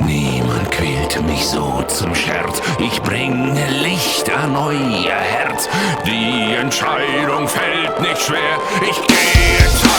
Niemand quälte mich so zum Scherz. Ich bringe Licht an euer Herz. Die Entscheidung fällt nicht schwer. Ich gehe zu